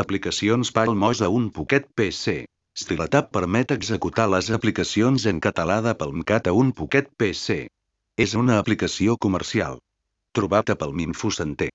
Aplicacions Palmos a un Pocket PC. Styletab permet executar les aplicacions en català de PalmCat a un Pocket PC. És una aplicació comercial. Trobat a Palminfocenter.